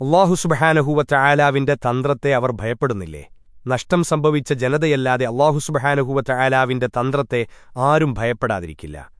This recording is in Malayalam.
അള്ളാഹുസുബഹാനഹുവ ചായാലാവിന്റെ തന്ത്രത്തെ അവർ ഭയപ്പെടുന്നില്ലേ? നഷ്ടം സംഭവിച്ച ജനതയല്ലാതെ അള്ളാഹുസുബഹാനഹുവ ചായാലാവിന്റെ തന്ത്രത്തെ ആരും ഭയപ്പെടാതിരിക്കില്ല.